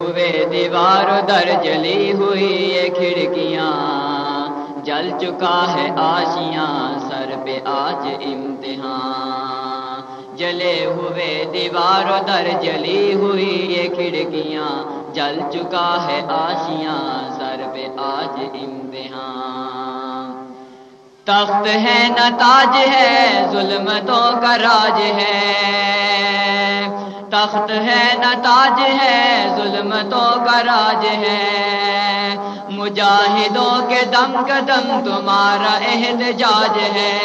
ہوئے دیوار در جلی ہوئی یہ کھڑکیاں جل چکا ہے آشیاں سر پہ آج امتحان جلے ہوئے دیوار در جلی ہوئی یہ کھڑکیاں جل چکا ہے آشیاں سر پہ آج امتحان تخت ہے نہ تاج ہے ظلمتوں کا راج ہے تخت ہے، نہ تاج ہے، ظلمتوں کا راج ہے۔ مجاہدوں کے دم قدم تمہارا احتجاج ہے۔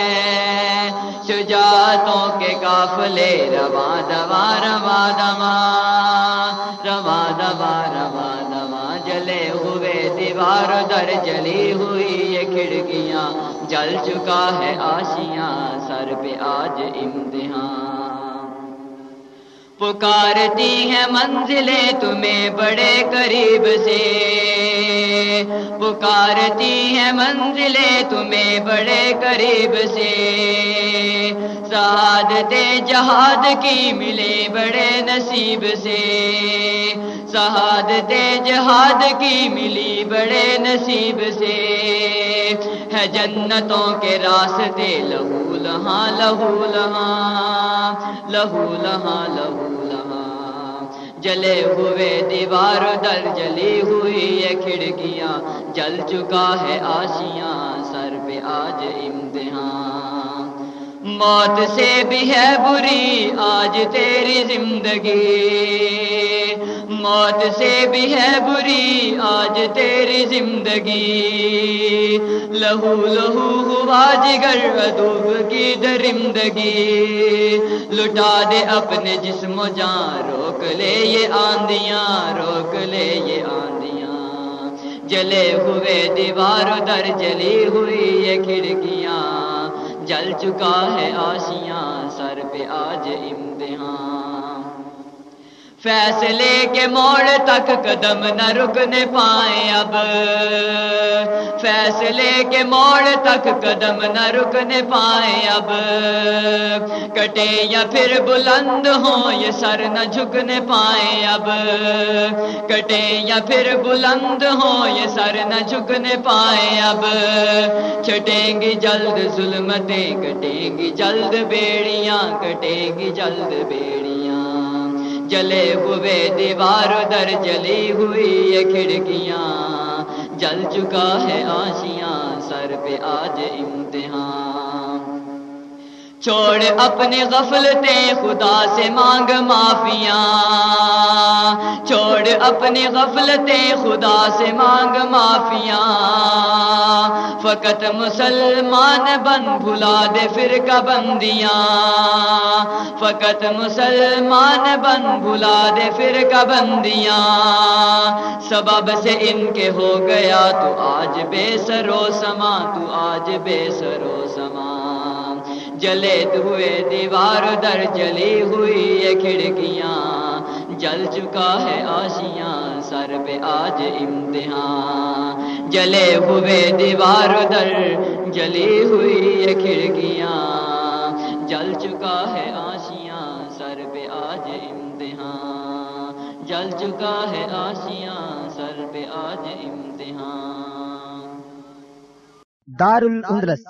شجاعتوں کے قافلے روا دوا روا دوا روا دوا روا دوا جلے ہوئے دیوار، در جلی ہوئی یہ کھڑکیاں۔ جل چکا ہے آشیاں، سر پہ آج امتحان۔ پکارتی ہیں منزلیں تمہیں بڑے قریب سے۔ پکارتی ہیں منزلیں تمہیں بڑے قریب سے۔ سعادت جہاد کی ملے بڑے نصیب سے۔ سعادت جہاد کی ملی بڑے نصیب سے۔ ہے جنتوں کے راستے لہو لہاں لہو لہاں لہو لہاں لہو جلے ہوئے دیوار در جلی ہوئی یہ کھڑکیاں، جل چکا ہے آشیاں، سر پہ آج امتحان۔ موت سے بھی ہے بری، آج تیری زندگی۔ موت سے بھی ہے بری آج تیری زندگی۔ لہو لہو ہوا جگر ادوب کی درندگی۔ لٹا دے اپنے جسم و جان، روک لے یہ آندیاں، روک لے یہ آندیاں۔ جلے ہوئے دیوار در جلی ہوئی یہ کھڑکیاں۔ جل چکا ہے آشیاں سر پہ آج امتحان۔ فیصلے کے موڑ تک قدم نہ رکنے پائیں اب۔ فیصلے کے موڑ تک قدم نہ رکنے پائیں اب۔ کٹے یا پھر بلند ہوں یہ سر نہ جھکنے پائیں اب۔ کٹے یا پھر بلند ہوں یہ سر نہ جھکنے پائیں اب۔ چھٹیں گی جلد ظلمتیں، کٹیں گی جلد بیڑیاں، کٹیں گی جلد بیڑیاں۔ جلے ہوئے دیوار در جلی ہوئی یہ کھڑکیاں جل چکا ہے آشیاں سر پہ آج امتحان چھوڑ اپنی غفلتیں خدا سے مانگ معافیاں۔ چھوڑ اپنی غفلتیں خدا سے مانگ معافیاں۔ فقط مسلمان بن بھلا دے پھر بندیاں۔ فقط مسلمان بن بھلا دے پھر بندیاں۔ سبب سے ان کے ہو گیا تو آج بے سرو سما، تو آج بے سرو سما۔ جلے ہوئے دیوار در جلی ہوئی یہ کھڑکیاں جل چکا ہے آشیاں سر پہ آج امتحان جلے ہوئے دیوار در جلی ہوئی یہ کھڑکیاں جل چکا ہے آشیاں سر پہ آج امتحان جل چکا ہے آشیاں سر پہ آج امتحان دار الاندلس